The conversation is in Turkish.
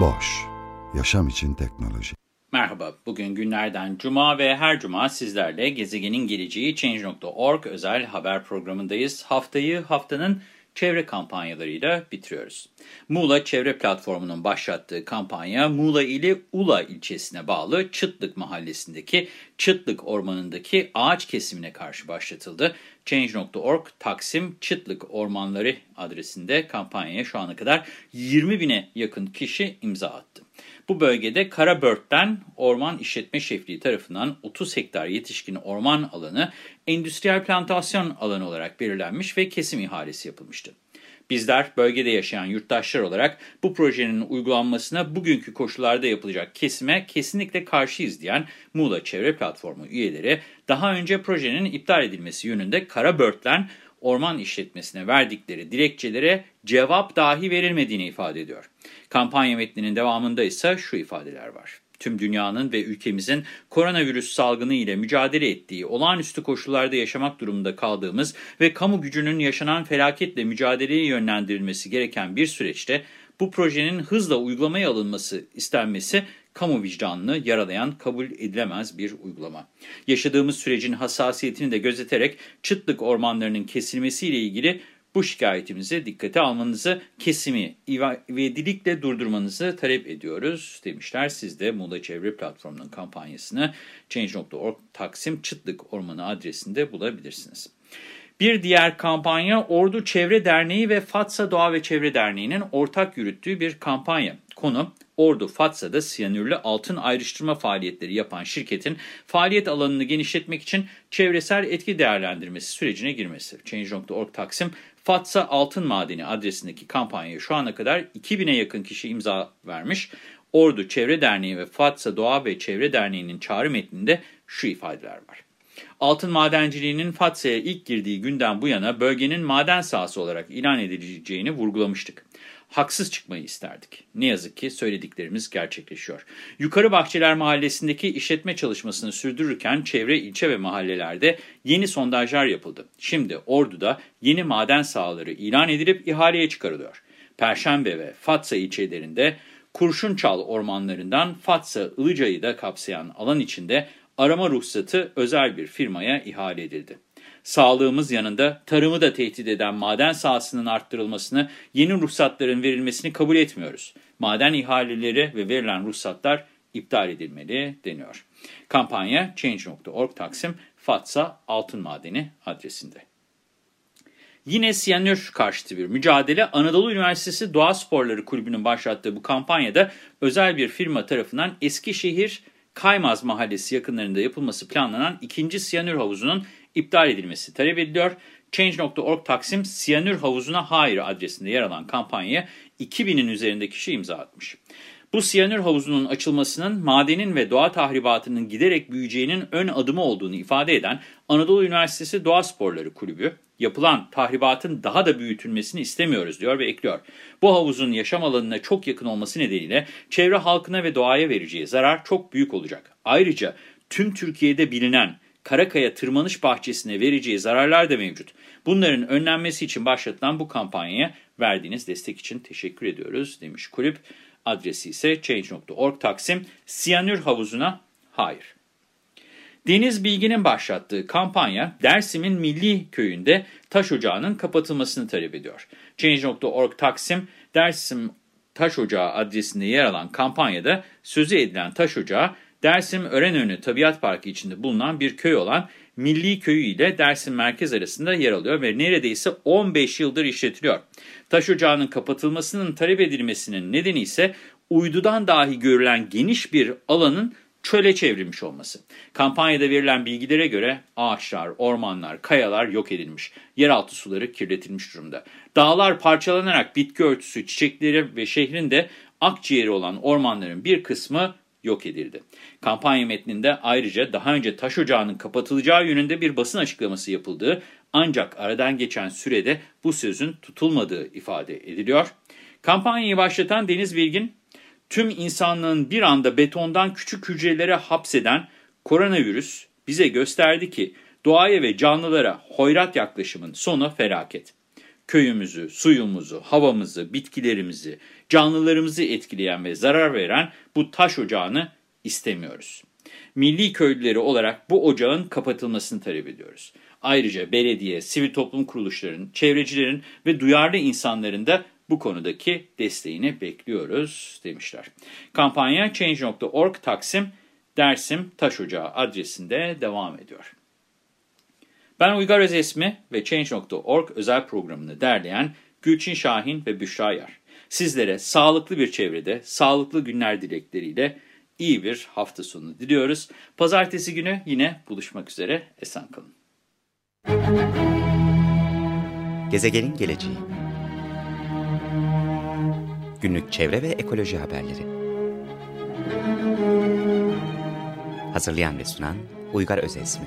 Boş, yaşam için teknoloji. Merhaba, bugün günlerden cuma ve her cuma sizlerle gezegenin geleceği Change.org özel haber programındayız. Haftayı haftanın çevre kampanyalarıyla bitiriyoruz. Muğla Çevre Platformu'nun başlattığı kampanya Muğla ili Ula ilçesine bağlı Çıtlık mahallesindeki Çıtlık ormanındaki ağaç kesimine karşı başlatıldı. Change.org Taksim Çıtlık Ormanları adresinde kampanyaya şu ana kadar 20 bine yakın kişi imza attı. Bu bölgede Karabört'ten Orman İşletme Şefliği tarafından 30 hektar yetişkin orman alanı endüstriyel plantasyon alanı olarak belirlenmiş ve kesim ihalesi yapılmıştı. Bizler bölgede yaşayan yurttaşlar olarak bu projenin uygulanmasına bugünkü koşullarda yapılacak kesime kesinlikle karşıyız diyen Muğla Çevre Platformu üyeleri daha önce projenin iptal edilmesi yönünde Karabört'ten orman işletmesine verdikleri dilekçelere cevap dahi verilmediğini ifade ediyor. Kampanya metninin devamında ise şu ifadeler var. Tüm dünyanın ve ülkemizin koronavirüs salgını ile mücadele ettiği, olağanüstü koşullarda yaşamak durumunda kaldığımız ve kamu gücünün yaşanan felaketle mücadeleye yönlendirilmesi gereken bir süreçte bu projenin hızla uygulamaya alınması istenmesi kamu vicdanını yaralayan kabul edilemez bir uygulama. Yaşadığımız sürecin hassasiyetini de gözeterek çıtlık ormanlarının kesilmesiyle ilgili bu şikayetimizi dikkate almanızı, kesimi ivedilikle durdurmanızı talep ediyoruz demişler. Siz de Muğla Çevre Platformu'nun kampanyasını Change.org Taksim Çıtlık Ormanı adresinde bulabilirsiniz. Bir diğer kampanya Ordu Çevre Derneği ve Fatsa Doğa ve Çevre Derneği'nin ortak yürüttüğü bir kampanya. Konu Ordu Fatsa'da siyanürlü altın ayrıştırma faaliyetleri yapan şirketin faaliyet alanını genişletmek için çevresel etki değerlendirmesi sürecine girmesi. Change.org Taksim Fatsa Altın Madeni adresindeki kampanyaya şu ana kadar 2000'e yakın kişi imza vermiş. Ordu Çevre Derneği ve Fatsa Doğa ve Çevre Derneği'nin çağrı metninde şu ifadeler var. Altın madenciliğinin Fatsa'ya ilk girdiği günden bu yana bölgenin maden sahası olarak ilan edileceğini vurgulamıştık. Haksız çıkmayı isterdik. Ne yazık ki söylediklerimiz gerçekleşiyor. Yukarı Bahçeler Mahallesi'ndeki işletme çalışmasını sürdürürken çevre ilçe ve mahallelerde yeni sondajlar yapıldı. Şimdi Ordu'da yeni maden sahaları ilan edilip ihaleye çıkarılıyor. Perşembe ve Fatsa ilçelerinde Kurşunçal ormanlarından Fatsa Ilıca'yı da kapsayan alan içinde arama ruhsatı özel bir firmaya ihale edildi. Sağlığımız yanında tarımı da tehdit eden maden sahasının arttırılmasını, yeni ruhsatların verilmesini kabul etmiyoruz. Maden ihaleleri ve verilen ruhsatlar iptal edilmeli deniyor. Kampanya Change.org Taksim Fatsa Altın Madeni adresinde. Yine siyanür karşıtı bir mücadele Anadolu Üniversitesi Doğa Sporları Kulübü'nün başlattığı bu kampanyada özel bir firma tarafından Eskişehir Kaymaz Mahallesi yakınlarında yapılması planlanan ikinci siyanür havuzunun iptal edilmesi talep ediliyor. Change.org Taksim Siyanür Havuzuna Hayır adresinde yer alan kampanyaya 2000'in üzerinde kişi imza atmış. Bu siyanür havuzunun açılmasının madenin ve doğa tahribatının giderek büyüyeceğinin ön adımı olduğunu ifade eden Anadolu Üniversitesi Doğa Sporları Kulübü, yapılan tahribatın daha da büyütülmesini istemiyoruz diyor ve ekliyor. Bu havuzun yaşam alanına çok yakın olması nedeniyle çevre halkına ve doğaya vereceği zarar çok büyük olacak. Ayrıca tüm Türkiye'de bilinen Karakaya Tırmanış Bahçesi'ne vereceği zararlar da mevcut. Bunların önlenmesi için başlatılan bu kampanyaya verdiğiniz destek için teşekkür ediyoruz demiş kulüp. Adresi ise change.org Taksim Siyanür Havuzu'na hayır. Deniz Bilgi'nin başlattığı kampanya Dersim'in Milli Köyü'nde taş ocağının kapatılmasını talep ediyor. Change.org Taksim Dersim Taş Ocağı adresinde yer alan kampanyada sözü edilen taş ocağı Dersim Örenönü Tabiat Parkı içinde bulunan bir köy olan Milli Köyü ile Dersim Merkez arasında yer alıyor ve neredeyse 15 yıldır işletiliyor. Taş ocağının kapatılmasının talep edilmesinin nedeni ise uydudan dahi görülen geniş bir alanın çöle çevrilmiş olması. Kampanyada verilen bilgilere göre ağaçlar, ormanlar, kayalar yok edilmiş. Yeraltı suları kirletilmiş durumda. Dağlar parçalanarak bitki örtüsü, çiçekleri ve şehrin de akciğeri olan ormanların bir kısmı yok edildi. Kampanya metninde ayrıca daha önce taş ocağının kapatılacağı yönünde bir basın açıklaması yapıldığı ancak aradan geçen sürede bu sözün tutulmadığı ifade ediliyor. Kampanyayı başlatan Deniz Bilgin, tüm insanlığın bir anda betondan küçük hücrelere hapseden koronavirüs bize gösterdi ki doğaya ve canlılara hoyrat yaklaşımın sonu felaket. Köyümüzü, suyumuzu, havamızı, bitkilerimizi, canlılarımızı etkileyen ve zarar veren bu taş ocağını istemiyoruz. Milli köylüleri olarak bu ocağın kapatılmasını talep ediyoruz. Ayrıca belediye, sivil toplum kuruluşlarının, çevrecilerin ve duyarlı insanların da bu konudaki desteğini bekliyoruz demişler. Kampanya Change.org Taksim Dersim Taş Ocağı adresinde devam ediyor. Ben Uygar Özesmi ve Change.org özel programını derleyen Gülçin Şahin ve Büşra Yar. Sizlere sağlıklı bir çevrede, sağlıklı günler dilekleriyle iyi bir hafta sonu diliyoruz. Pazartesi günü yine buluşmak üzere. Esen kalın. Gezegenin geleceği Günlük çevre ve ekoloji haberleri Hazırlayan ve sunan Uygar Özesmi